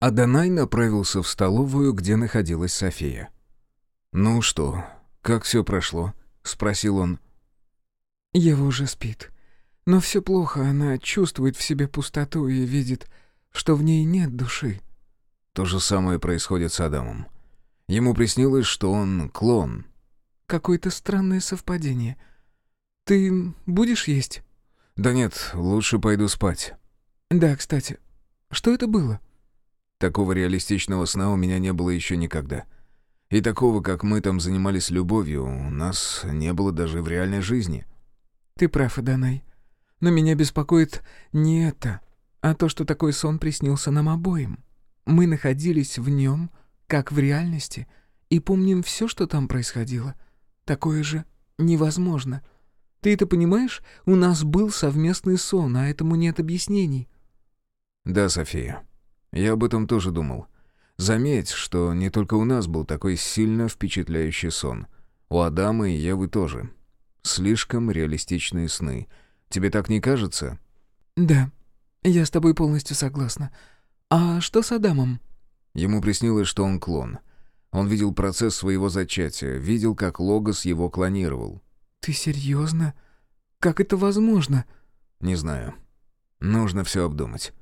Адонай направился в столовую, где находилась София. «Ну что, как все прошло?» — спросил он. «Ева уже спит. Но все плохо, она чувствует в себе пустоту и видит, что в ней нет души». То же самое происходит с Адамом. Ему приснилось, что он клон. «Какое-то странное совпадение. Ты будешь есть?» «Да нет, лучше пойду спать». «Да, кстати, что это было?» Такого реалистичного сна у меня не было еще никогда. И такого, как мы там занимались любовью, у нас не было даже в реальной жизни. Ты прав, Аданай. Но меня беспокоит не это, а то, что такой сон приснился нам обоим. Мы находились в нем, как в реальности, и помним все, что там происходило. Такое же невозможно. Ты это понимаешь? У нас был совместный сон, а этому нет объяснений. Да, София. Я об этом тоже думал. Заметь, что не только у нас был такой сильно впечатляющий сон. У Адама и Евы тоже. Слишком реалистичные сны. Тебе так не кажется? Да, я с тобой полностью согласна. А что с Адамом? Ему приснилось, что он клон. Он видел процесс своего зачатия, видел, как Логос его клонировал. Ты серьезно? Как это возможно? Не знаю. Нужно все обдумать.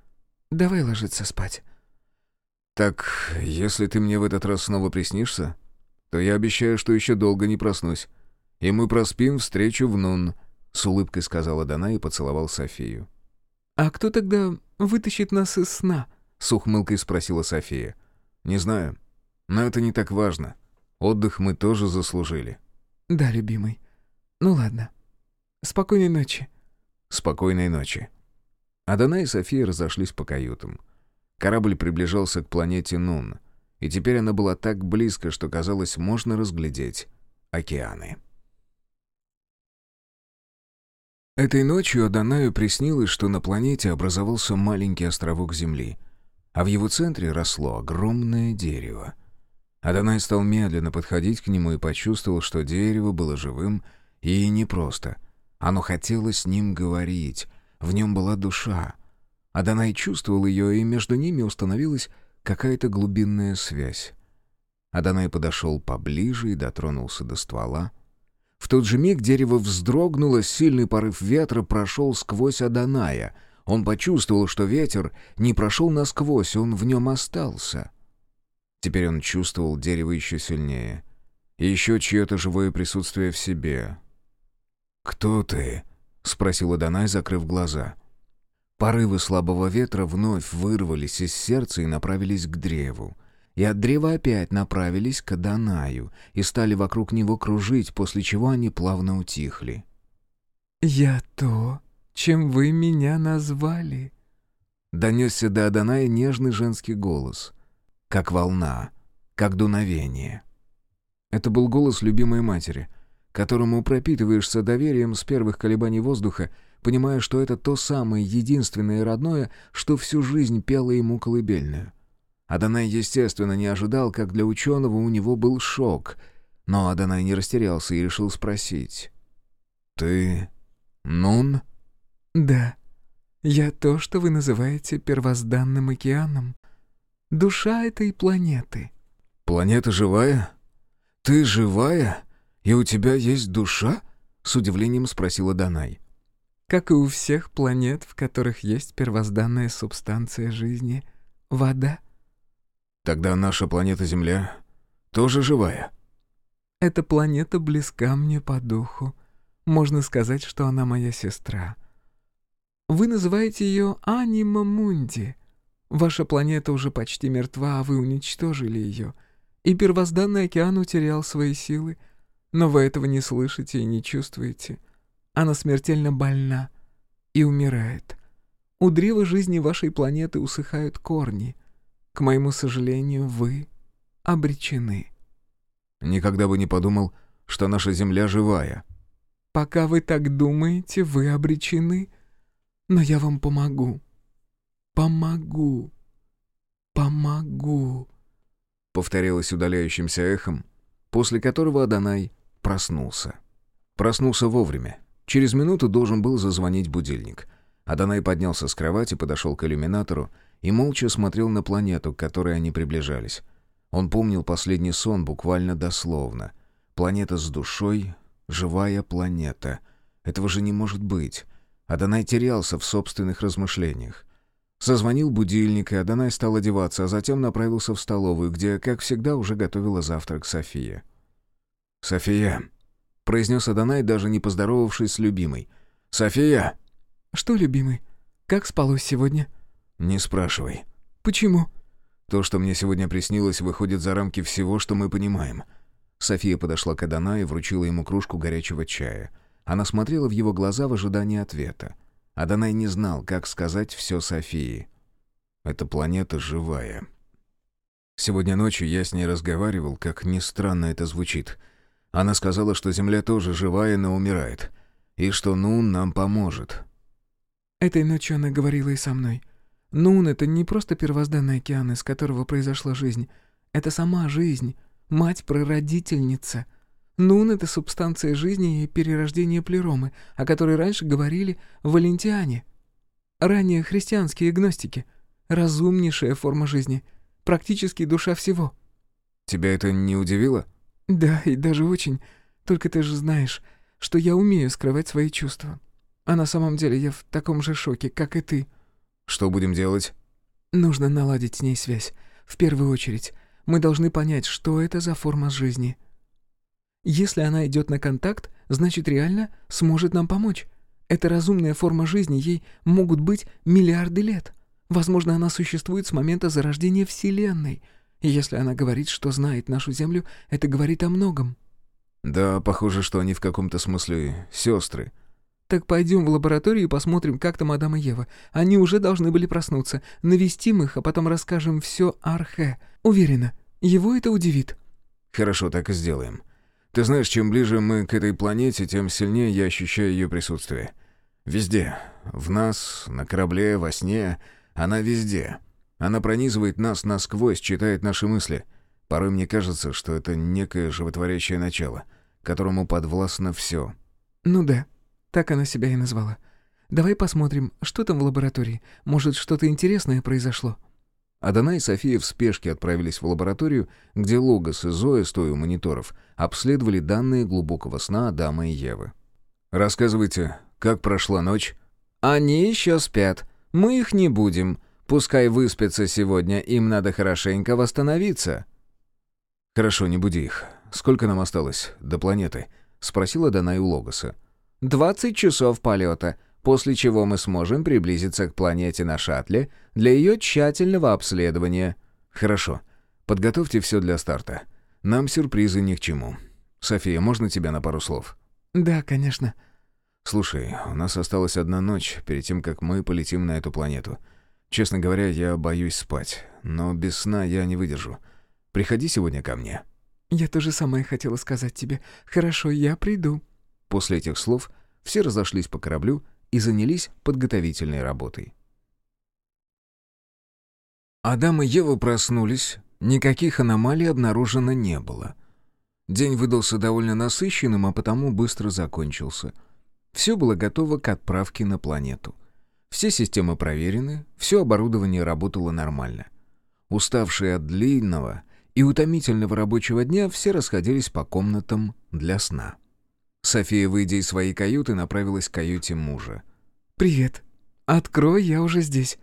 Давай ложиться спать». «Так, если ты мне в этот раз снова приснишься, то я обещаю, что еще долго не проснусь. И мы проспим встречу в Нун», — с улыбкой сказала Дана и поцеловал Софию. «А кто тогда вытащит нас из сна?» — с ухмылкой спросила София. «Не знаю, но это не так важно. Отдых мы тоже заслужили». «Да, любимый. Ну ладно. Спокойной ночи». «Спокойной ночи». Адана и София разошлись по каютам. Корабль приближался к планете Нун, и теперь она была так близко, что, казалось, можно разглядеть океаны. Этой ночью Адонаю приснилось, что на планете образовался маленький островок Земли, а в его центре росло огромное дерево. Адонай стал медленно подходить к нему и почувствовал, что дерево было живым и непросто. Оно хотело с ним говорить, в нем была душа. Адонай чувствовал ее, и между ними установилась какая-то глубинная связь. Адонай подошел поближе и дотронулся до ствола. В тот же миг дерево вздрогнуло, сильный порыв ветра прошел сквозь Адоная. Он почувствовал, что ветер не прошел насквозь, он в нем остался. Теперь он чувствовал дерево еще сильнее. Еще чье-то живое присутствие в себе. «Кто ты?» — спросил Адонай, закрыв глаза. Порывы слабого ветра вновь вырвались из сердца и направились к древу. И от древа опять направились к Адонаю и стали вокруг него кружить, после чего они плавно утихли. «Я то, чем вы меня назвали», — донесся до Адоная нежный женский голос, как волна, как дуновение. Это был голос любимой матери — которому пропитываешься доверием с первых колебаний воздуха, понимая, что это то самое единственное и родное, что всю жизнь пело ему колыбельную. Адонай, естественно, не ожидал, как для ученого у него был шок, но Адонай не растерялся и решил спросить. «Ты... Нун?» «Да. Я то, что вы называете первозданным океаном. Душа этой планеты». «Планета живая? Ты живая?» «И у тебя есть душа?» — с удивлением спросила Данай. «Как и у всех планет, в которых есть первозданная субстанция жизни — вода». «Тогда наша планета Земля тоже живая?» «Эта планета близка мне по духу. Можно сказать, что она моя сестра. Вы называете ее Анима Мунди. Ваша планета уже почти мертва, а вы уничтожили ее, и первозданный океан утерял свои силы — но вы этого не слышите и не чувствуете. Она смертельно больна и умирает. У древа жизни вашей планеты усыхают корни. К моему сожалению, вы обречены. Никогда бы не подумал, что наша Земля живая. Пока вы так думаете, вы обречены. Но я вам помогу. Помогу. Помогу. Повторилось удаляющимся эхом, после которого Адонай проснулся. Проснулся вовремя. Через минуту должен был зазвонить будильник. Адонай поднялся с кровати, подошел к иллюминатору и молча смотрел на планету, к которой они приближались. Он помнил последний сон буквально дословно. Планета с душой, живая планета. Этого же не может быть. Адонай терялся в собственных размышлениях. Созвонил будильник, и Адонай стал одеваться, а затем направился в столовую, где, как всегда, уже готовила завтрак София. «София», — произнес Адонай, даже не поздоровавшись с любимой. «София!» «Что, любимый? Как спалось сегодня?» «Не спрашивай». «Почему?» «То, что мне сегодня приснилось, выходит за рамки всего, что мы понимаем». София подошла к Адонаю и вручила ему кружку горячего чая. Она смотрела в его глаза в ожидании ответа. Адонай не знал, как сказать все Софии. «Эта планета живая». Сегодня ночью я с ней разговаривал, как ни странно это звучит. Она сказала, что Земля тоже живая, но умирает. И что Нун нам поможет. Этой ночью она говорила и со мной. Нун — это не просто первозданный океан, из которого произошла жизнь. Это сама жизнь, мать-прародительница — Нун — это субстанция жизни и перерождение плеромы, о которой раньше говорили Валентиане. Ранее христианские гностики. Разумнейшая форма жизни. Практически душа всего. Тебя это не удивило? Да, и даже очень. Только ты же знаешь, что я умею скрывать свои чувства. А на самом деле я в таком же шоке, как и ты. Что будем делать? Нужно наладить с ней связь. В первую очередь, мы должны понять, что это за форма жизни — если она идет на контакт, значит реально сможет нам помочь. Это разумная форма жизни, ей могут быть миллиарды лет. Возможно, она существует с момента зарождения Вселенной. И если она говорит, что знает нашу Землю, это говорит о многом. Да, похоже, что они в каком-то смысле сестры. Так пойдем в лабораторию и посмотрим, как там Адам и Ева. Они уже должны были проснуться. Навестим их, а потом расскажем все Архе. Уверена, его это удивит. Хорошо, так и сделаем. Ты знаешь, чем ближе мы к этой планете, тем сильнее я ощущаю ее присутствие. Везде. В нас, на корабле, во сне. Она везде. Она пронизывает нас насквозь, читает наши мысли. Порой мне кажется, что это некое животворящее начало, которому подвластно все. Ну да, так она себя и назвала. Давай посмотрим, что там в лаборатории. Может, что-то интересное произошло. Адана и София в спешке отправились в лабораторию, где Логос и Зоя, стоя у мониторов, обследовали данные глубокого сна Адама и Евы. «Рассказывайте, как прошла ночь?» «Они еще спят. Мы их не будем. Пускай выспятся сегодня, им надо хорошенько восстановиться». «Хорошо, не буди их. Сколько нам осталось до планеты?» — спросила Данай у Логоса. «Двадцать часов полета после чего мы сможем приблизиться к планете на шаттле для ее тщательного обследования. Хорошо. Подготовьте все для старта. Нам сюрпризы ни к чему. София, можно тебя на пару слов? Да, конечно. Слушай, у нас осталась одна ночь перед тем, как мы полетим на эту планету. Честно говоря, я боюсь спать, но без сна я не выдержу. Приходи сегодня ко мне. Я то же самое хотела сказать тебе. Хорошо, я приду. После этих слов все разошлись по кораблю, и занялись подготовительной работой. Адам и Ева проснулись, никаких аномалий обнаружено не было. День выдался довольно насыщенным, а потому быстро закончился. Все было готово к отправке на планету. Все системы проверены, все оборудование работало нормально. Уставшие от длинного и утомительного рабочего дня, все расходились по комнатам для сна. София, выйдя из своей каюты, направилась к каюте мужа. «Привет. Открой, я уже здесь».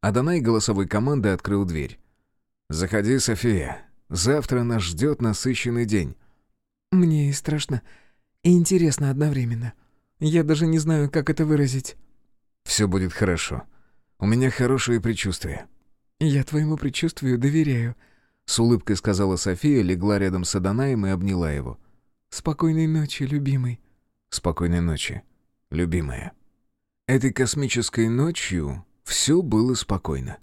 Адонай голосовой командой открыл дверь. «Заходи, София. Завтра нас ждет насыщенный день». «Мне и страшно, и интересно одновременно. Я даже не знаю, как это выразить». «Все будет хорошо. У меня хорошее предчувствие». «Я твоему предчувствию доверяю», — с улыбкой сказала София, легла рядом с Адонаем и обняла его. «Спокойной ночи, любимый». «Спокойной ночи, любимая». Этой космической ночью все было спокойно.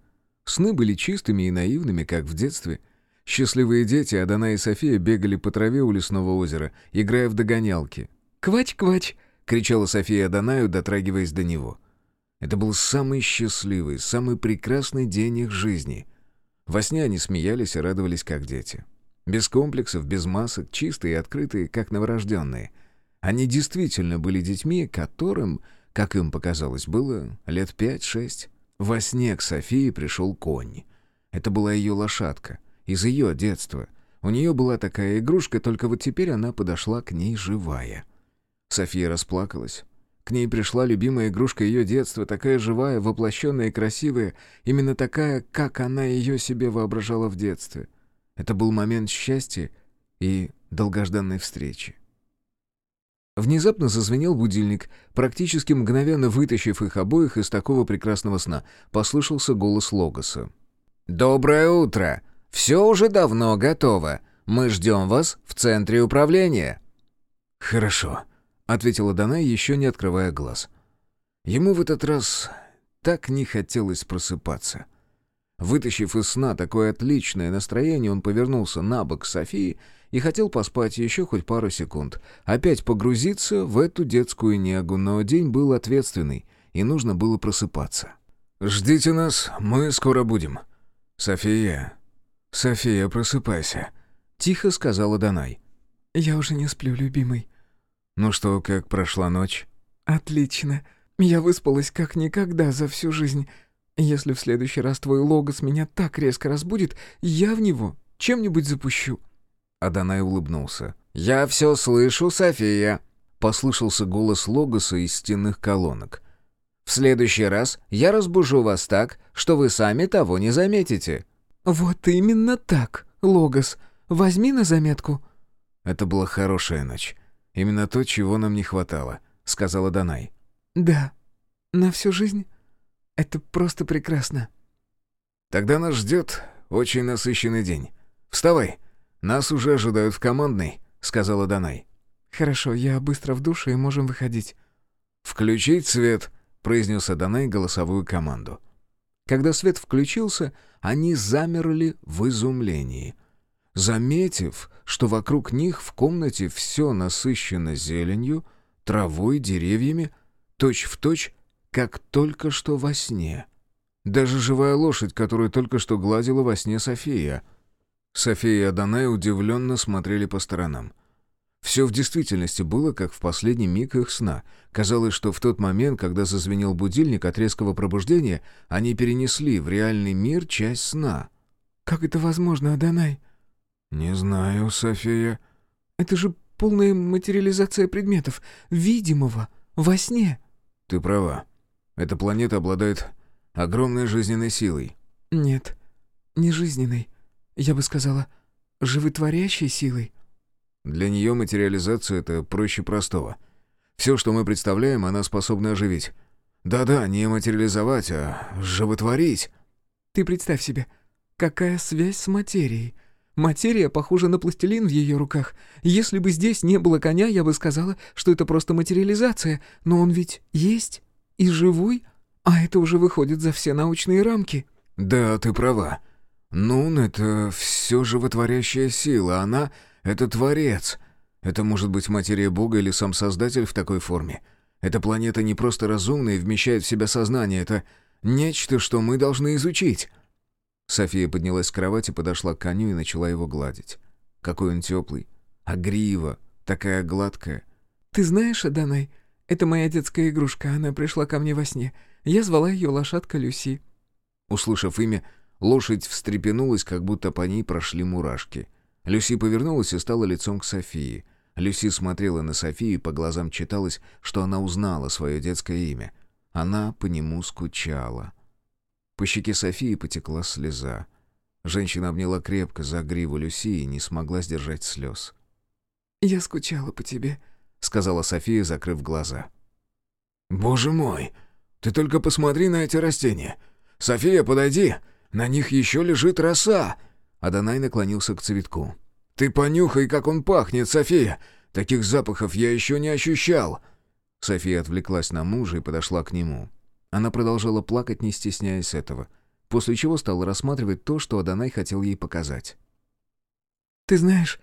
Сны были чистыми и наивными, как в детстве. Счастливые дети, Адана и София, бегали по траве у лесного озера, играя в догонялки. «Квач-квач!» — кричала София Адонаю, дотрагиваясь до него. Это был самый счастливый, самый прекрасный день их жизни. Во сне они смеялись и радовались, как дети. Без комплексов, без масок, чистые и открытые, как новорожденные. Они действительно были детьми, которым как им показалось, было лет пять-шесть. Во сне к Софии пришел конь. Это была ее лошадка, из ее детства. У нее была такая игрушка, только вот теперь она подошла к ней живая. София расплакалась. К ней пришла любимая игрушка ее детства, такая живая, воплощенная и красивая, именно такая, как она ее себе воображала в детстве. Это был момент счастья и долгожданной встречи. Внезапно зазвенел будильник, практически мгновенно вытащив их обоих из такого прекрасного сна. Послышался голос Логоса. «Доброе утро! Все уже давно готово. Мы ждем вас в центре управления». «Хорошо», — ответила Данай, еще не открывая глаз. Ему в этот раз так не хотелось просыпаться. Вытащив из сна такое отличное настроение, он повернулся на бок Софии и хотел поспать еще хоть пару секунд. Опять погрузиться в эту детскую негу, но день был ответственный, и нужно было просыпаться. «Ждите нас, мы скоро будем». «София, София, просыпайся», — тихо сказала Данай. «Я уже не сплю, любимый». «Ну что, как прошла ночь?» «Отлично. Я выспалась как никогда за всю жизнь. Если в следующий раз твой логос меня так резко разбудит, я в него чем-нибудь запущу». Аданай улыбнулся. «Я все слышу, София», — послышался голос логоса из стенных колонок. «В следующий раз я разбужу вас так, что вы сами того не заметите». «Вот именно так, логос. Возьми на заметку». «Это была хорошая ночь. Именно то, чего нам не хватало», — сказала Данай. «Да, на всю жизнь. Это просто прекрасно». «Тогда нас ждет очень насыщенный день. Вставай, нас уже ожидают в командной», — сказала Данай. «Хорошо, я быстро в душе и можем выходить». «Включить свет», — произнес Данай голосовую команду. Когда свет включился, они замерли в изумлении. Заметив, что вокруг них в комнате все насыщено зеленью, травой, деревьями, точь-в-точь, точь, как только что во сне. Даже живая лошадь, которую только что гладила во сне София. София и Адонай удивленно смотрели по сторонам. Все в действительности было, как в последний миг их сна. Казалось, что в тот момент, когда зазвенел будильник от резкого пробуждения, они перенесли в реальный мир часть сна. «Как это возможно, Адонай?» «Не знаю, София». «Это же полная материализация предметов, видимого, во сне». «Ты права. Эта планета обладает огромной жизненной силой». «Нет, не жизненной. Я бы сказала, животворящей силой». «Для нее материализация — это проще простого. Все, что мы представляем, она способна оживить. Да-да, не материализовать, а животворить». «Ты представь себе, какая связь с материей. Материя похожа на пластилин в ее руках. Если бы здесь не было коня, я бы сказала, что это просто материализация, но он ведь есть и живой, а это уже выходит за все научные рамки». «Да, ты права. Нун — это все животворящая сила, она — это творец. Это может быть материя Бога или сам Создатель в такой форме. Эта планета не просто разумная и вмещает в себя сознание, это нечто, что мы должны изучить». София поднялась с кровати, подошла к коню и начала его гладить. Какой он теплый. А грива такая гладкая. «Ты знаешь, Аданай, это моя детская игрушка, она пришла ко мне во сне. Я звала ее лошадка Люси». Услышав имя, лошадь встрепенулась, как будто по ней прошли мурашки. Люси повернулась и стала лицом к Софии. Люси смотрела на Софию, и по глазам читалось, что она узнала свое детское имя. Она по нему скучала. По щеке Софии потекла слеза. Женщина обняла крепко за гриву Люси и не смогла сдержать слез. «Я скучала по тебе», — сказала София, закрыв глаза. «Боже мой! Ты только посмотри на эти растения! София, подойди! На них еще лежит роса!» Адонай наклонился к цветку. «Ты понюхай, как он пахнет, София! Таких запахов я еще не ощущал!» София отвлеклась на мужа и подошла к нему. Она продолжала плакать, не стесняясь этого, после чего стала рассматривать то, что Адонай хотел ей показать. «Ты знаешь,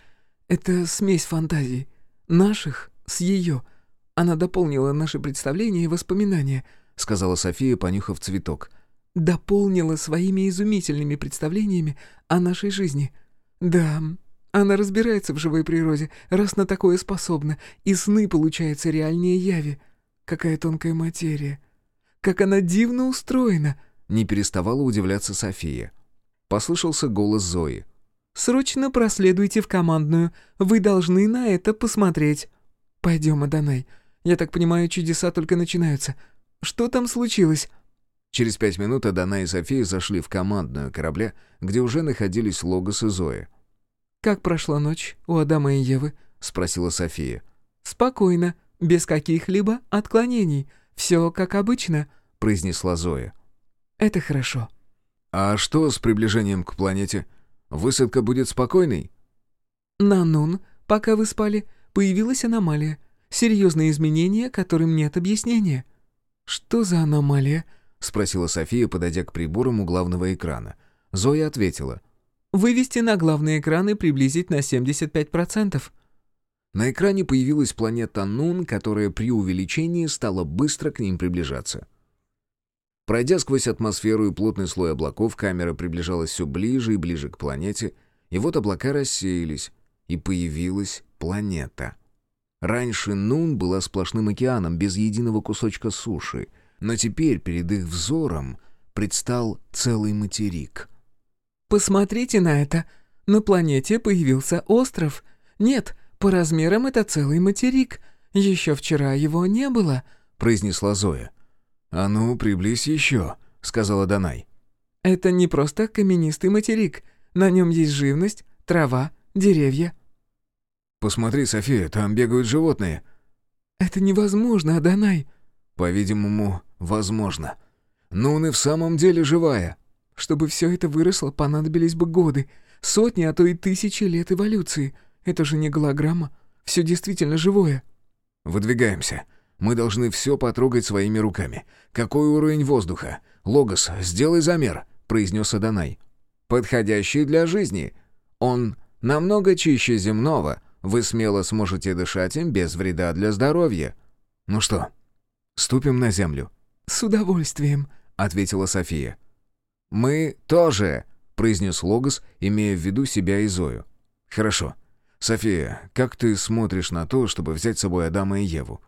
это смесь фантазий. Наших с ее. Она дополнила наши представления и воспоминания», — сказала София, понюхав цветок. «Дополнила своими изумительными представлениями о нашей жизни. Да, она разбирается в живой природе, раз на такое способна, и сны, получается, реальнее яви. Какая тонкая материя». Как она дивно устроена!» Не переставала удивляться София. Послышался голос Зои. «Срочно проследуйте в командную. Вы должны на это посмотреть». «Пойдем, Адонай. Я так понимаю, чудеса только начинаются. Что там случилось?» Через пять минут Адана и София зашли в командную корабля, где уже находились Логос и Зоя. «Как прошла ночь у Адама и Евы?» — спросила София. «Спокойно, без каких-либо отклонений. Все как обычно», — произнесла Зоя. «Это хорошо». «А что с приближением к планете? Высадка будет спокойной?» «На Нун, пока вы спали, появилась аномалия. Серьезные изменения, которым нет объяснения». «Что за аномалия?» — спросила София, подойдя к приборам у главного экрана. Зоя ответила. «Вывести на главный экран и приблизить на 75%. На экране появилась планета Нун, которая при увеличении стала быстро к ним приближаться. Пройдя сквозь атмосферу и плотный слой облаков, камера приближалась все ближе и ближе к планете, и вот облака рассеялись, и появилась планета. Раньше Нун была сплошным океаном, без единого кусочка суши, но теперь перед их взором предстал целый материк. «Посмотрите на это! На планете появился остров. Нет, по размерам это целый материк. Еще вчера его не было», — произнесла Зоя. «А ну, приблизь еще», — сказала Данай. «Это не просто каменистый материк. На нем есть живность, трава, деревья». «Посмотри, София, там бегают животные». «Это невозможно, Адонай». «По-видимому, возможно. Но он и в самом деле живая». «Чтобы все это выросло, понадобились бы годы, сотни, а то и тысячи лет эволюции. Это же не голограмма. Все действительно живое». «Выдвигаемся. Мы должны все потрогать своими руками. Какой уровень воздуха? Логос, сделай замер», — произнес Адонай. «Подходящий для жизни. Он намного чище земного. Вы смело сможете дышать им без вреда для здоровья». «Ну что, ступим на землю?» «С удовольствием», — ответила София. «Мы тоже», — произнес Логос, имея в виду себя и Зою. «Хорошо. София, как ты смотришь на то, чтобы взять с собой Адама и Еву?»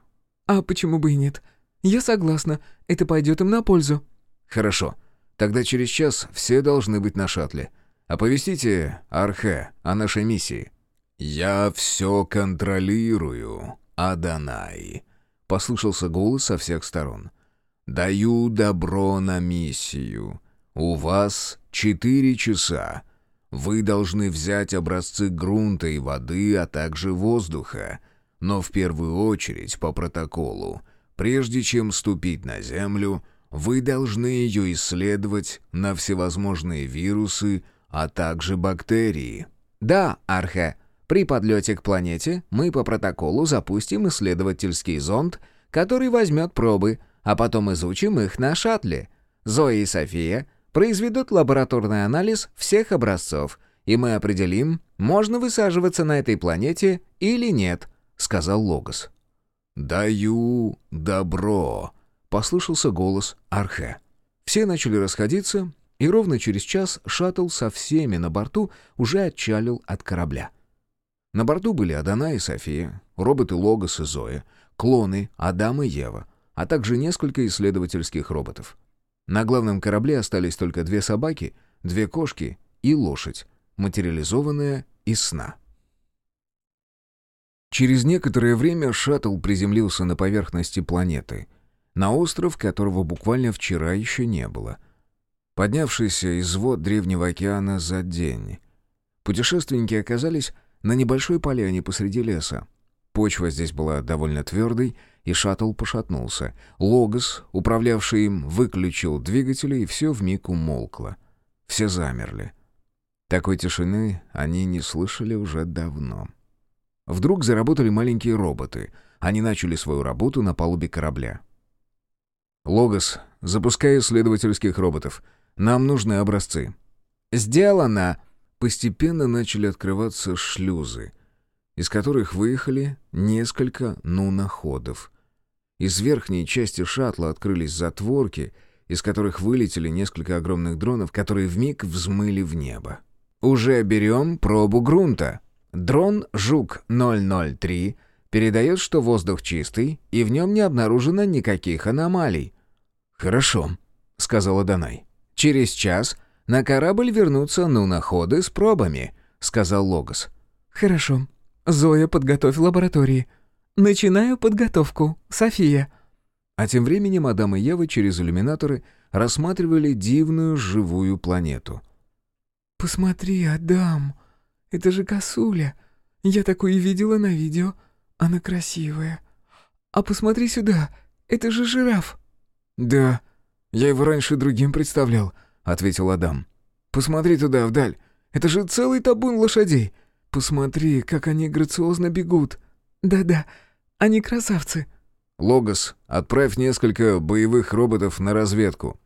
«А почему бы и нет? Я согласна. Это пойдет им на пользу». «Хорошо. Тогда через час все должны быть на шаттле. Оповестите Архе о нашей миссии». «Я все контролирую, Аданай», — послышался голос со всех сторон. «Даю добро на миссию. У вас четыре часа. Вы должны взять образцы грунта и воды, а также воздуха. Но в первую очередь по протоколу. Прежде чем ступить на Землю, вы должны ее исследовать на всевозможные вирусы, а также бактерии. Да, Архе, при подлете к планете мы по протоколу запустим исследовательский зонд, который возьмет пробы, а потом изучим их на шаттле. Зоя и София произведут лабораторный анализ всех образцов, и мы определим, можно высаживаться на этой планете или нет», — сказал Логос. «Даю добро», — послышался голос Архе. Все начали расходиться, и ровно через час шаттл со всеми на борту уже отчалил от корабля. На борту были Адана и София, роботы Логос и Зоя, клоны Адам и Ева, а также несколько исследовательских роботов. На главном корабле остались только две собаки, две кошки и лошадь, материализованная из сна. Через некоторое время шаттл приземлился на поверхности планеты, на остров, которого буквально вчера еще не было. Поднявшийся из вод Древнего океана за день. Путешественники оказались на небольшой поляне посреди леса. Почва здесь была довольно твердой, и шаттл пошатнулся. Логос, управлявший им, выключил двигатели, и все вмиг умолкло. Все замерли. Такой тишины они не слышали уже давно. Вдруг заработали маленькие роботы. Они начали свою работу на палубе корабля. «Логос, запускай исследовательских роботов. Нам нужны образцы». «Сделано!» Постепенно начали открываться шлюзы — из которых выехали несколько нуноходов. Из верхней части шаттла открылись затворки, из которых вылетели несколько огромных дронов, которые вмиг взмыли в небо. «Уже берем пробу грунта. Дрон «Жук-003» передает, что воздух чистый, и в нем не обнаружено никаких аномалий». «Хорошо», — сказала Данай. Через час на корабль вернутся нуноходы с пробами», — сказал Логос. «Хорошо. Зоя, подготовь лаборатории. Начинаю подготовку. София». А тем временем Адам и Ева через иллюминаторы рассматривали дивную живую планету. «Посмотри, Адам, это же косуля. Я такое видела на видео. Она красивая. А посмотри сюда, это же жираф». «Да, я его раньше другим представлял», — ответил Адам. «Посмотри туда, вдаль. Это же целый табун лошадей. Посмотри, как они грациозно бегут». «Да-да, они красавцы». «Логос, отправь несколько боевых роботов на разведку».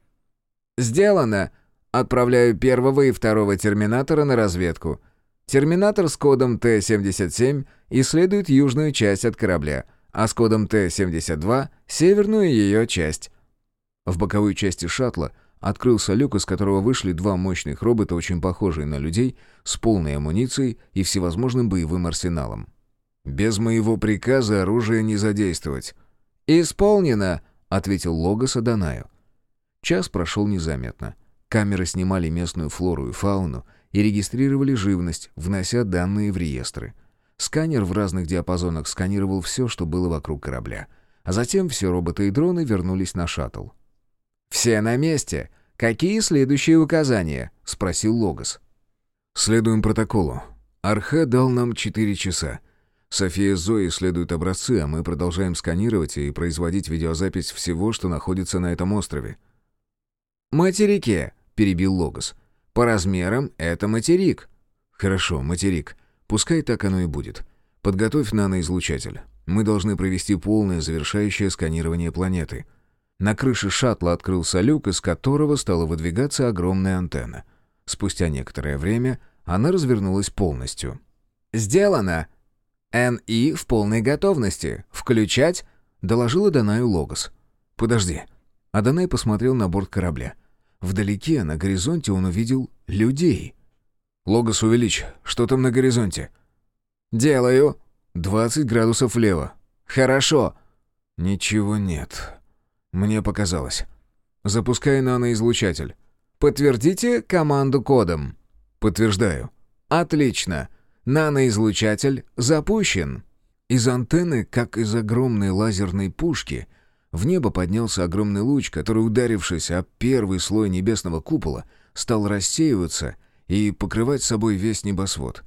«Сделано. Отправляю первого и второго терминатора на разведку. Терминатор с кодом Т-77 исследует южную часть от корабля, а с кодом Т-72 — северную ее часть». В боковой части шаттла открылся люк, из которого вышли два мощных робота, очень похожие на людей, с полной амуницией и всевозможным боевым арсеналом. «Без моего приказа оружие не задействовать». «Исполнено», — ответил Логос Адонаю. Час прошел незаметно. Камеры снимали местную флору и фауну и регистрировали живность, внося данные в реестры. Сканер в разных диапазонах сканировал все, что было вокруг корабля. А затем все роботы и дроны вернулись на шаттл. «Все на месте. Какие следующие указания?» — спросил Логос. «Следуем протоколу. Архе дал нам четыре часа. София с Зоей исследуют образцы, а мы продолжаем сканировать и производить видеозапись всего, что находится на этом острове. «Материке», — перебил Логос. «По размерам это материк». «Хорошо, материк. Пускай так оно и будет. Подготовь наноизлучатель. Мы должны провести полное завершающее сканирование планеты». На крыше шаттла открылся люк, из которого стала выдвигаться огромная антенна. Спустя некоторое время она развернулась полностью. «Сделано!» «НИ в полной готовности. Включать?» — доложила Данаю Логос. «Подожди». Адонай посмотрел на борт корабля. Вдалеке, на горизонте, он увидел людей. «Логос увеличь. Что там на горизонте?» «Делаю». «Двадцать градусов влево». «Хорошо». «Ничего нет. Мне показалось. Запускай наноизлучатель». «Подтвердите команду кодом». «Подтверждаю». «Отлично. Наноизлучатель запущен». Из антенны, как из огромной лазерной пушки, в небо поднялся огромный луч, который, ударившись о первый слой небесного купола, стал рассеиваться и покрывать собой весь небосвод.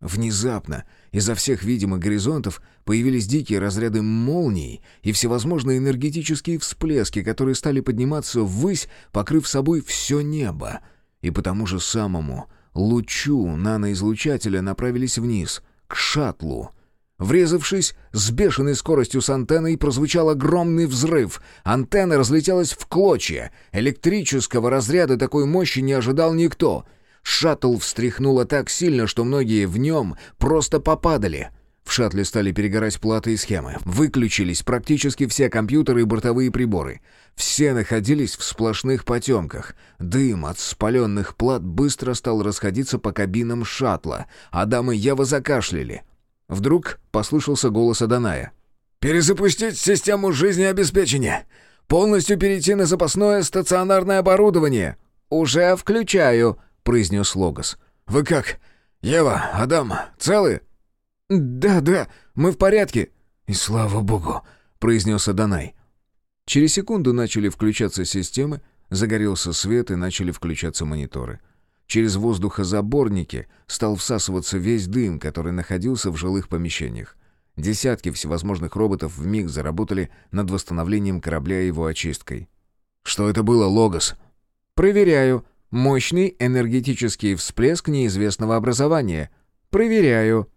Внезапно изо всех видимых горизонтов появились дикие разряды молний и всевозможные энергетические всплески, которые стали подниматься ввысь, покрыв собой все небо. И по тому же самому лучу наноизлучателя направились вниз, к шаттлу — Врезавшись с бешеной скоростью с антенной, прозвучал огромный взрыв. Антенна разлетелась в клочья. Электрического разряда такой мощи не ожидал никто. Шаттл встряхнуло так сильно, что многие в нем просто попадали. В шаттле стали перегорать платы и схемы. Выключились практически все компьютеры и бортовые приборы. Все находились в сплошных потемках. Дым от спаленных плат быстро стал расходиться по кабинам шаттла. Адам и Ева закашляли. Вдруг послышался голос Аданая. «Перезапустить систему жизнеобеспечения! Полностью перейти на запасное стационарное оборудование!» «Уже включаю», — произнес Логос. «Вы как? Ева, Адам, целы?» «Да, да, мы в порядке». «И слава богу», — произнес Аданай. Через секунду начали включаться системы, загорелся свет и начали включаться мониторы. Через воздухозаборники стал всасываться весь дым, который находился в жилых помещениях. Десятки всевозможных роботов в миг заработали над восстановлением корабля и его очисткой. «Что это было, Логос?» «Проверяю. Мощный энергетический всплеск неизвестного образования. Проверяю».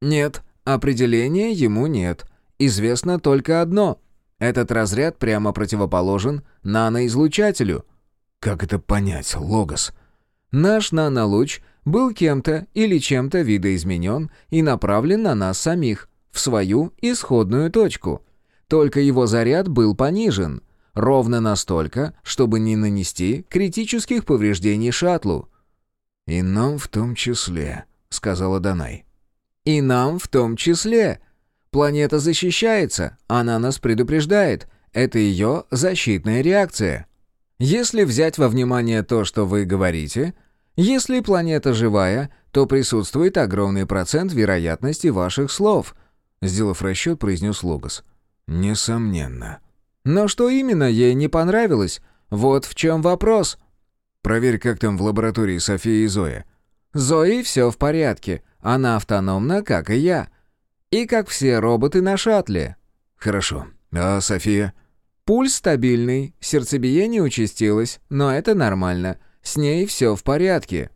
«Нет, определения ему нет. Известно только одно. Этот разряд прямо противоположен наноизлучателю». «Как это понять, Логос?» Наш нанолуч был кем-то или чем-то видоизменен и направлен на нас самих, в свою исходную точку. Только его заряд был понижен, ровно настолько, чтобы не нанести критических повреждений шаттлу. «И нам в том числе», — сказала Данай. «И нам в том числе. Планета защищается, она нас предупреждает. Это ее защитная реакция». Если взять во внимание то, что вы говорите, если планета живая, то присутствует огромный процент вероятности ваших слов», сделав расчет, произнес Логос. «Несомненно». «Но что именно ей не понравилось? Вот в чем вопрос». «Проверь, как там в лаборатории София и Зоя». «Зои все в порядке. Она автономна, как и я. И как все роботы на шаттле». «Хорошо. А София?» «Пульс стабильный, сердцебиение участилось, но это нормально. С ней все в порядке».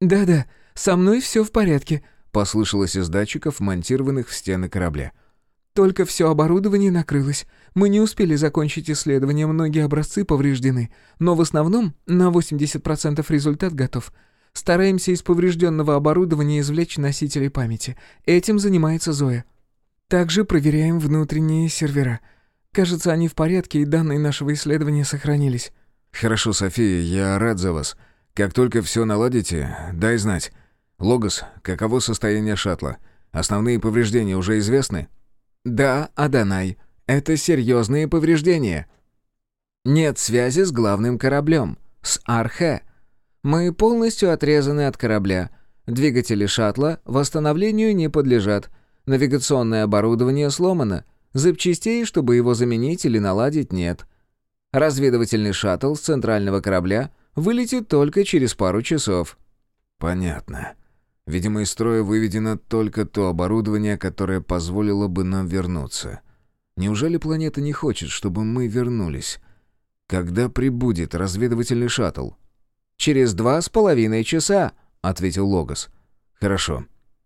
«Да-да, со мной все в порядке», — послышалось из датчиков, монтированных в стены корабля. «Только все оборудование накрылось. Мы не успели закончить исследование, многие образцы повреждены. Но в основном на 80% результат готов. Стараемся из поврежденного оборудования извлечь носители памяти. Этим занимается Зоя. Также проверяем внутренние сервера. Кажется, они в порядке, и данные нашего исследования сохранились». «Хорошо, София, я рад за вас. Как только все наладите, дай знать. Логос, каково состояние шаттла? Основные повреждения уже известны?» «Да, Аданай. Это серьезные повреждения. Нет связи с главным кораблем, с Архе. Мы полностью отрезаны от корабля. Двигатели шаттла восстановлению не подлежат. Навигационное оборудование сломано. Запчастей, чтобы его заменить или наладить, нет. Разведывательный шаттл с центрального корабля вылетит только через пару часов». «Понятно. Видимо, из строя выведено только то оборудование, которое позволило бы нам вернуться. Неужели планета не хочет, чтобы мы вернулись? Когда прибудет разведывательный шаттл?» «Через два с половиной часа», — ответил Логос. «Хорошо.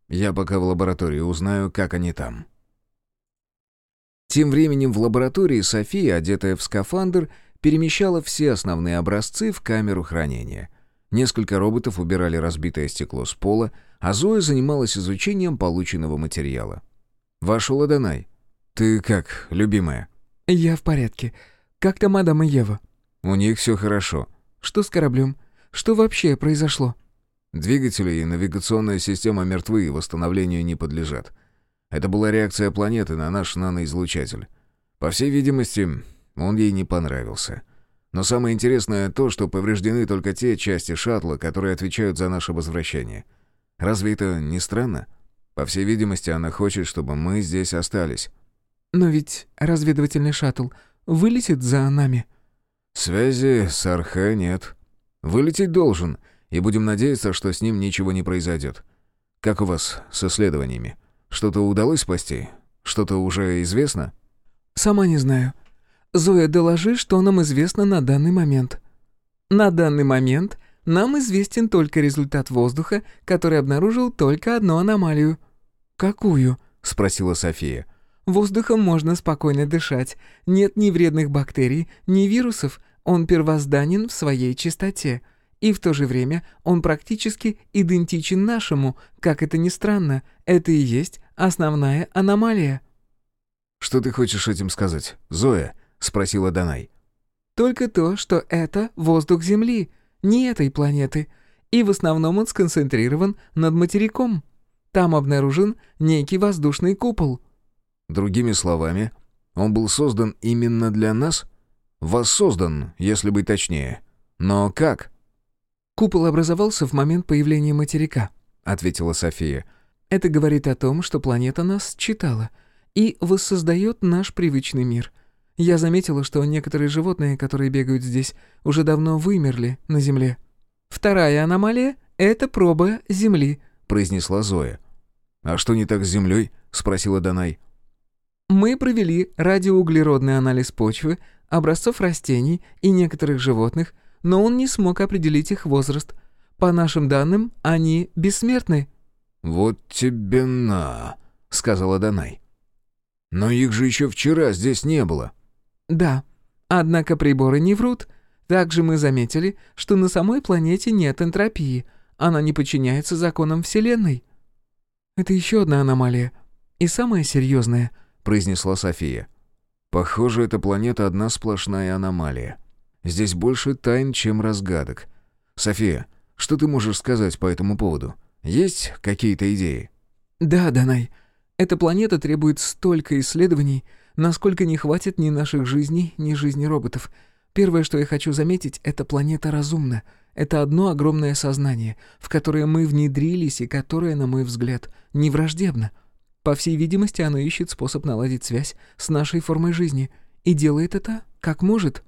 Я пока в лаборатории узнаю, как они там». Тем временем в лаборатории София, одетая в скафандр, перемещала все основные образцы в камеру хранения. Несколько роботов убирали разбитое стекло с пола, а Зоя занималась изучением полученного материала. «Вошел Адонай. Ты как, любимая?» «Я в порядке. Как там Адам и Ева?» «У них все хорошо». «Что с кораблем? Что вообще произошло?» «Двигатели и навигационная система мертвы и восстановлению не подлежат. Это была реакция планеты на наш наноизлучатель. По всей видимости, он ей не понравился. Но самое интересное то, что повреждены только те части шаттла, которые отвечают за наше возвращение. Разве это не странно? По всей видимости, она хочет, чтобы мы здесь остались. «Но ведь разведывательный шаттл вылетит за нами». «Связи с Архе нет. Вылететь должен, и будем надеяться, что с ним ничего не произойдет. Как у вас с исследованиями?» Что-то удалось спасти? Что-то уже известно?» «Сама не знаю. Зоя, доложи, что нам известно на данный момент». «На данный момент нам известен только результат воздуха, который обнаружил только одну аномалию». «Какую?» — спросила София. «Воздухом можно спокойно дышать. Нет ни вредных бактерий, ни вирусов. Он первозданен в своей чистоте. И в то же время он практически идентичен нашему, как это ни странно. Это и есть основная аномалия». «Что ты хочешь этим сказать, Зоя?» — спросила Данай. «Только то, что это воздух Земли, не этой планеты, и в основном он сконцентрирован над материком. Там обнаружен некий воздушный купол». «Другими словами, он был создан именно для нас? Воссоздан, если быть точнее. Но как?» «Купол образовался в момент появления материка», — ответила София. Это говорит о том, что планета нас читала и воссоздает наш привычный мир. Я заметила, что некоторые животные, которые бегают здесь, уже давно вымерли на Земле. Вторая аномалия — это проба Земли, произнесла Зоя. «А что не так с Землей?» — спросила Данай. Мы провели радиоуглеродный анализ почвы, образцов растений и некоторых животных, но он не смог определить их возраст. По нашим данным, они бессмертны. «Вот тебе на», — сказала Данай. «Но их же еще вчера здесь не было». «Да, однако приборы не врут. Также мы заметили, что на самой планете нет энтропии. Она не подчиняется законам Вселенной». «Это еще одна аномалия. И самая серьезная», — произнесла София. «Похоже, эта планета одна сплошная аномалия. Здесь больше тайн, чем разгадок. София, что ты можешь сказать по этому поводу?» Есть какие-то идеи?» «Да, Данай. Эта планета требует столько исследований, насколько не хватит ни наших жизней, ни жизни роботов. Первое, что я хочу заметить, это планета разумна. Это одно огромное сознание, в которое мы внедрились и которое, на мой взгляд, не враждебно. По всей видимости, оно ищет способ наладить связь с нашей формой жизни и делает это как может.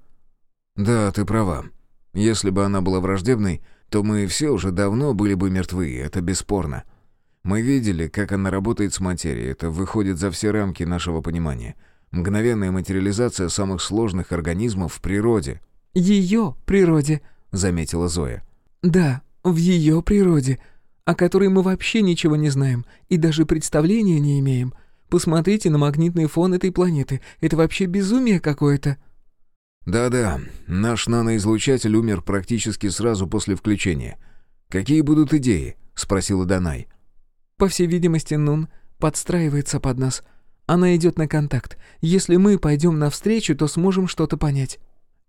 Да, ты права. Если бы она была враждебной, то мы все уже давно были бы мертвы, это бесспорно. Мы видели, как она работает с материей, это выходит за все рамки нашего понимания. Мгновенная материализация самых сложных организмов в природе. Ее природе, заметила Зоя. Да, в ее природе, о которой мы вообще ничего не знаем и даже представления не имеем. Посмотрите на магнитный фон этой планеты. Это вообще безумие какое-то. Да-да, наш наноизлучатель умер практически сразу после включения. Какие будут идеи? спросила Данай. По всей видимости, Нун подстраивается под нас. Она идет на контакт. Если мы пойдем навстречу, то сможем что-то понять.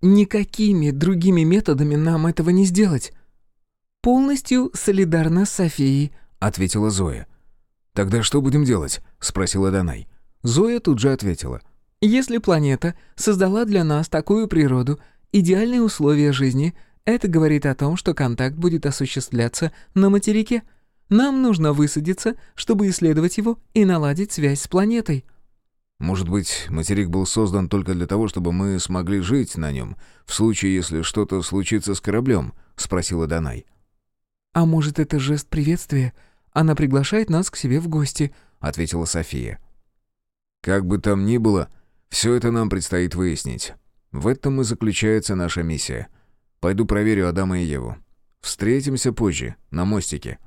Никакими другими методами нам этого не сделать. Полностью солидарна с Софией, ответила Зоя. Тогда что будем делать? спросила Данай. Зоя тут же ответила: если планета создала для нас такую природу, идеальные условия жизни, это говорит о том, что контакт будет осуществляться на материке. Нам нужно высадиться, чтобы исследовать его и наладить связь с планетой. Может быть, материк был создан только для того, чтобы мы смогли жить на нем, в случае, если что-то случится с кораблем?» — спросила Данай. «А может, это жест приветствия? Она приглашает нас к себе в гости», — ответила София. «Как бы там ни было, все это нам предстоит выяснить. В этом и заключается наша миссия. Пойду проверю Адама и Еву. Встретимся позже, на мостике».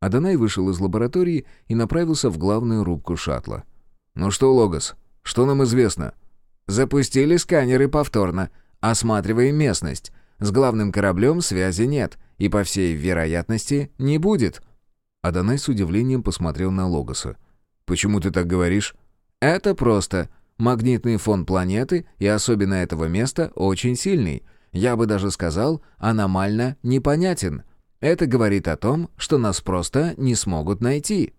Адонай вышел из лаборатории и направился в главную рубку шаттла. «Ну что, Логос, что нам известно?» «Запустили сканеры повторно. Осматриваем местность. С главным кораблем связи нет, и, по всей вероятности, не будет». Адонай с удивлением посмотрел на Логоса. «Почему ты так говоришь?» «Это просто. Магнитный фон планеты, и особенно этого места, очень сильный. Я бы даже сказал, аномально непонятен. Это говорит о том, что нас просто не смогут найти».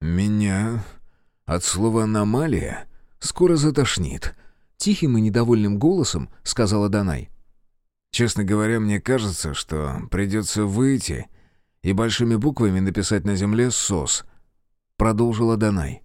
«Меня от слова «аномалия» скоро затошнит», — тихим и недовольным голосом сказала Данай. «Честно говоря, мне кажется, что придется выйти и большими буквами написать на земле «СОС», — продолжила Данай.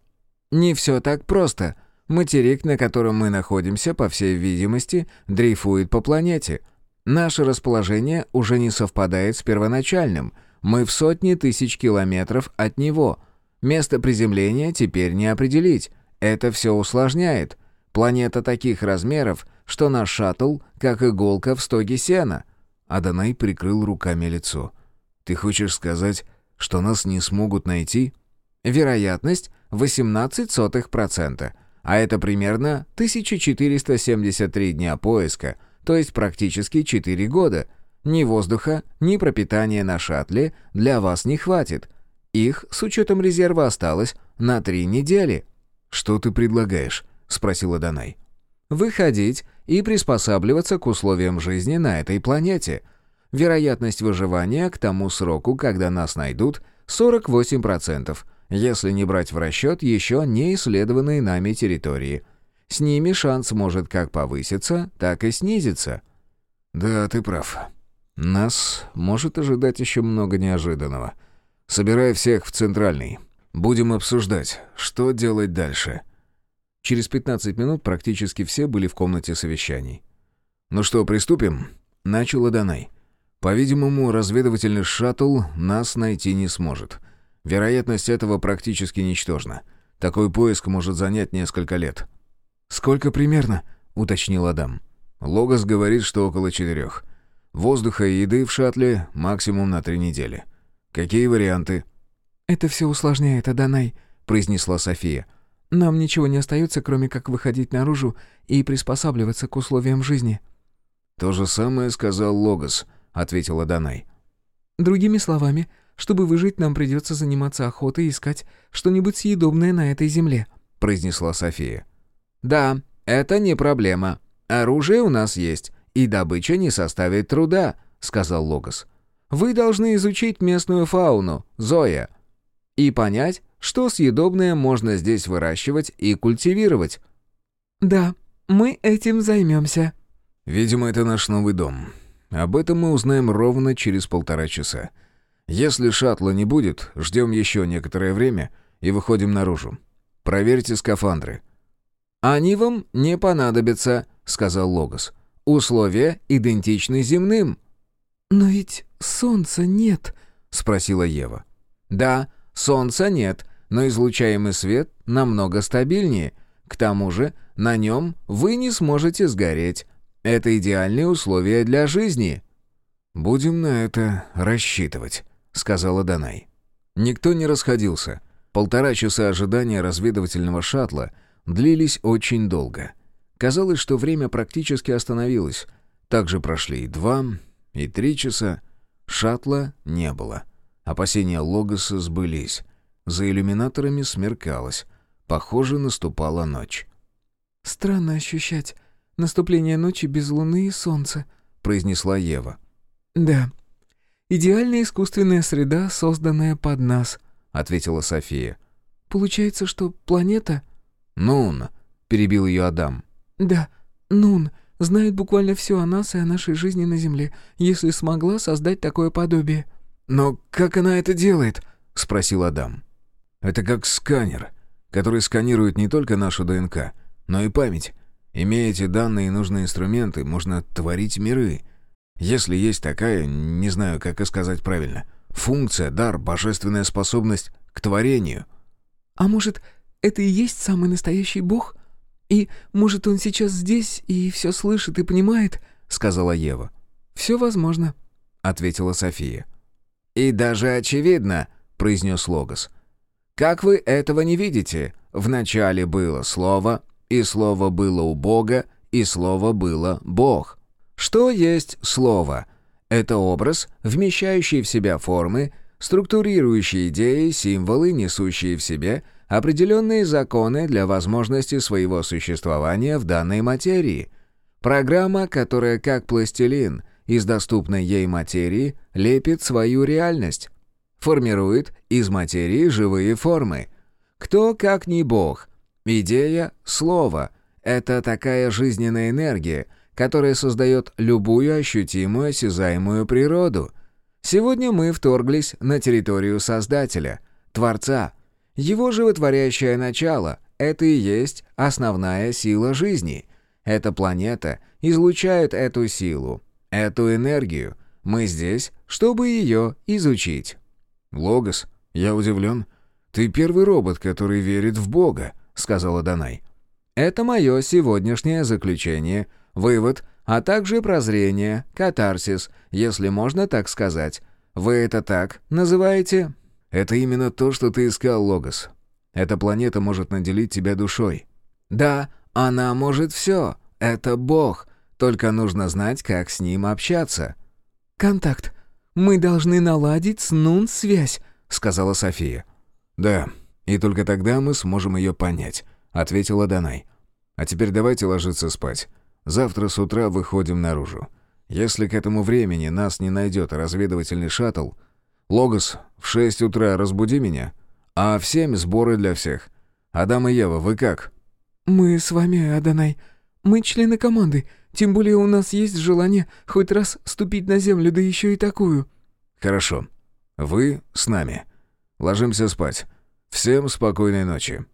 «Не все так просто», Материк, на котором мы находимся, по всей видимости, дрейфует по планете. Наше расположение уже не совпадает с первоначальным. Мы в сотни тысяч километров от него. Место приземления теперь не определить. Это все усложняет. Планета таких размеров, что наш шаттл, как иголка в стоге сена». Адонай прикрыл руками лицо. «Ты хочешь сказать, что нас не смогут найти?» «Вероятность 18%. А это примерно 1473 дня поиска, то есть практически 4 года. Ни воздуха, ни пропитания на шаттле для вас не хватит. Их, с учетом резерва, осталось на 3 недели. «Что ты предлагаешь?» — спросила Данай. «Выходить и приспосабливаться к условиям жизни на этой планете. Вероятность выживания к тому сроку, когда нас найдут, 48%, если не брать в расчет еще не исследованные нами территории. С ними шанс может как повыситься, так и снизиться. Да, ты прав. Нас может ожидать еще много неожиданного. Собирай всех в центральный. Будем обсуждать, что делать дальше. Через 15 минут практически все были в комнате совещаний. «Ну что, приступим?» — начал Адонай. «По-видимому, разведывательный шаттл нас найти не сможет». Вероятность этого практически ничтожна. Такой поиск может занять несколько лет. «Сколько примерно?» — уточнил Адам. Логос говорит, что около четырех. Воздуха и еды в шаттле максимум на три недели. Какие варианты?» «Это все усложняет, Аданай», — произнесла София. «Нам ничего не остается, кроме как выходить наружу и приспосабливаться к условиям жизни». «То же самое сказал Логос», — ответила Данай. «Другими словами, чтобы выжить, нам придется заниматься охотой и искать что-нибудь съедобное на этой земле», — произнесла София. «Да, это не проблема. Оружие у нас есть, и добыча не составит труда», — сказал Логос. «Вы должны изучить местную фауну, Зоя, и понять, что съедобное можно здесь выращивать и культивировать». «Да, мы этим займемся», Видимо, это наш новый дом. Об этом мы узнаем ровно через полтора часа. Если шаттла не будет, ждем еще некоторое время и выходим наружу. Проверьте скафандры». «Они вам не понадобятся», — сказал Логос. «Условия идентичны земным». «Но ведь солнца нет», — спросила Ева. «Да, солнца нет, но излучаемый свет намного стабильнее. К тому же на нем вы не сможете сгореть. Это идеальные условия для жизни». «Будем на это рассчитывать», — сказала Данай. Никто не расходился. Полтора часа ожидания разведывательного шаттла длились очень долго. Казалось, что время практически остановилось. Также прошли и два, и три часа. Шаттла не было. Опасения Логоса сбылись. За иллюминаторами смеркалось. Похоже, наступала ночь. «Странно ощущать наступление ночи без луны и солнца», — произнесла Ева. «Да. Идеальная искусственная среда, созданная под нас», — ответила София. «Получается, что планета...» «Нун», — перебил ее Адам. «Да, Нун знает буквально все о нас и о нашей жизни на Земле, если смогла создать такое подобие». «Но как она это делает?» — спросил Адам. «Это как сканер, который сканирует не только нашу ДНК, но и память. Имея эти данные и нужные инструменты, можно творить миры. Если есть такая, не знаю, как и сказать правильно, функция, дар, божественная способность к творению». «А может, это и есть самый настоящий Бог? И, может, он сейчас здесь и все слышит и понимает?» — сказала Ева. «Все возможно», — ответила София. «И даже очевидно», — произнес Логос. «Как вы этого не видите? Вначале было Слово, и Слово было у Бога, и Слово было Бог. Что есть Слово? Это образ, вмещающий в себя формы, структурирующий идеи, символы, несущие в себе определенные законы для возможности своего существования в данной материи. Программа, которая как пластилин — из доступной ей материи лепит свою реальность, формирует из материи живые формы. Кто, как не Бог? Идея — слово. Это такая жизненная энергия, которая создает любую ощутимую осязаемую природу. Сегодня мы вторглись на территорию Создателя, Творца. Его животворящее начало — это и есть основная сила жизни. Эта планета излучает эту силу, эту энергию. Мы здесь, чтобы ее изучить». «Логос, я удивлен. Ты первый робот, который верит в Бога», — сказала Данай. «Это мое сегодняшнее заключение, вывод, а также прозрение, катарсис, если можно так сказать. Вы это так называете?» «Это именно то, что ты искал, Логос. Эта планета может наделить тебя душой». «Да, она может все. Это Бог. Только нужно знать, как с ним общаться». «Контакт. Мы должны наладить с Нун связь», — сказала София. «Да, и только тогда мы сможем ее понять», — ответила Данай. «А теперь давайте ложиться спать. Завтра с утра выходим наружу. Если к этому времени нас не найдет разведывательный шаттл, Логос, в шесть утра разбуди меня, а в семь сборы для всех. Адам и Ева, вы как?» «Мы с вами, Аданай. Мы члены команды. Тем более у нас есть желание хоть раз ступить на землю, да еще и такую». «Хорошо. Вы с нами. Ложимся спать. Всем спокойной ночи».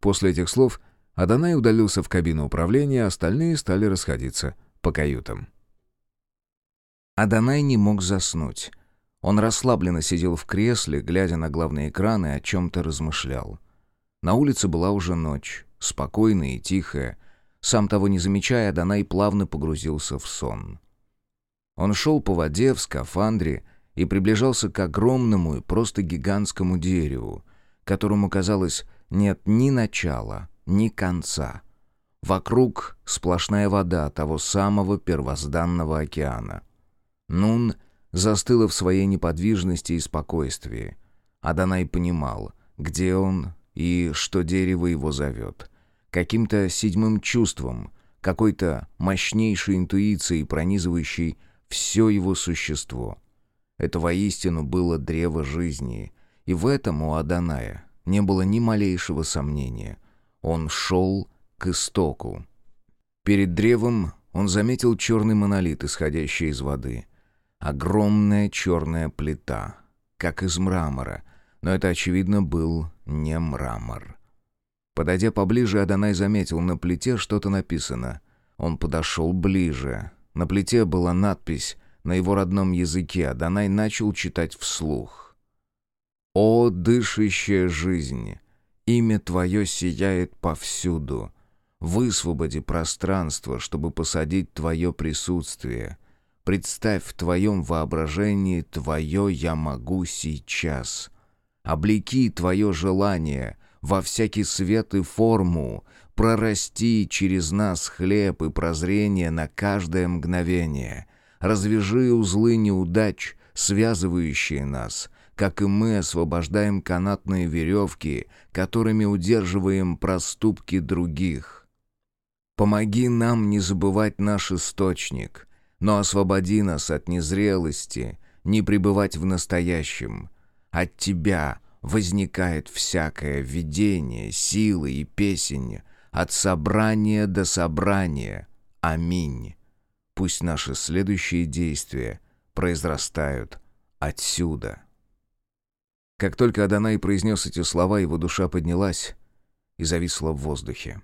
После этих слов Адонай удалился в кабину управления, а остальные стали расходиться по каютам. Адонай не мог заснуть. Он расслабленно сидел в кресле, глядя на главный экран и о чем-то размышлял. На улице была уже ночь, спокойная и тихая, сам того не замечая, Данай плавно погрузился в сон. Он шел по воде в скафандре и приближался к огромному и просто гигантскому дереву, которому, казалось, нет ни начала, ни конца. Вокруг сплошная вода того самого первозданного океана. Нун застыла в своей неподвижности и спокойствии. Аданай понимал, где он и что дерево его зовет — каким-то седьмым чувством, какой-то мощнейшей интуицией, пронизывающей все его существо. Это воистину было древо жизни, и в этом у Аданая не было ни малейшего сомнения. Он шел к истоку. Перед древом он заметил черный монолит, исходящий из воды. Огромная черная плита, как из мрамора, но это, очевидно, был не мрамор. Подойдя поближе, Адонай заметил на плите что-то написано. Он подошел ближе. На плите была надпись на его родном языке. Адонай начал читать вслух. «О, дышащая жизнь! Имя Твое сияет повсюду. Высвободи пространство, чтобы посадить Твое присутствие. Представь в Твоем воображении Твое «Я могу сейчас». Облеки Твое желание во всякий свет и форму, прорасти через нас хлеб и прозрение на каждое мгновение. Развяжи узлы неудач, связывающие нас, как и мы освобождаем канатные веревки, которыми удерживаем проступки других. Помоги нам не забывать наш источник, но освободи нас от незрелости, не пребывать в настоящем. От Тебя возникает всякое видение, силы и песень, от собрания до собрания. Аминь. Пусть наши следующие действия произрастают отсюда. Как только Адонай произнес эти слова, его душа поднялась и зависла в воздухе.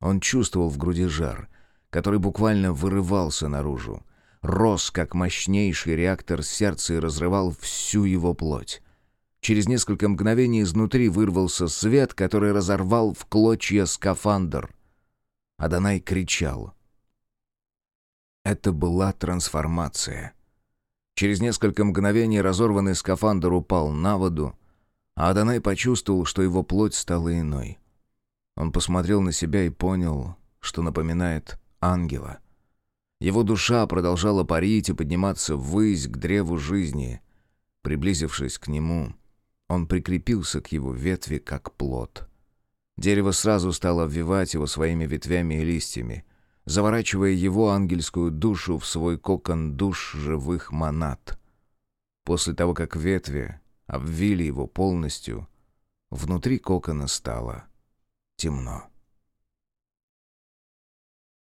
Он чувствовал в груди жар, который буквально вырывался наружу, рос, как мощнейший реактор сердца и разрывал всю его плоть. Через несколько мгновений изнутри вырвался свет, который разорвал в клочья скафандр. Адонай кричал. Это была трансформация. Через несколько мгновений разорванный скафандр упал на воду, а Адонай почувствовал, что его плоть стала иной. Он посмотрел на себя и понял, что напоминает ангела. Его душа продолжала парить и подниматься ввысь к древу жизни. Приблизившись к нему, он прикрепился к его ветви, как плод. Дерево сразу стало обвивать его своими ветвями и листьями, заворачивая его ангельскую душу в свой кокон душ живых монад. После того, как ветви обвили его полностью, внутри кокона стало темно.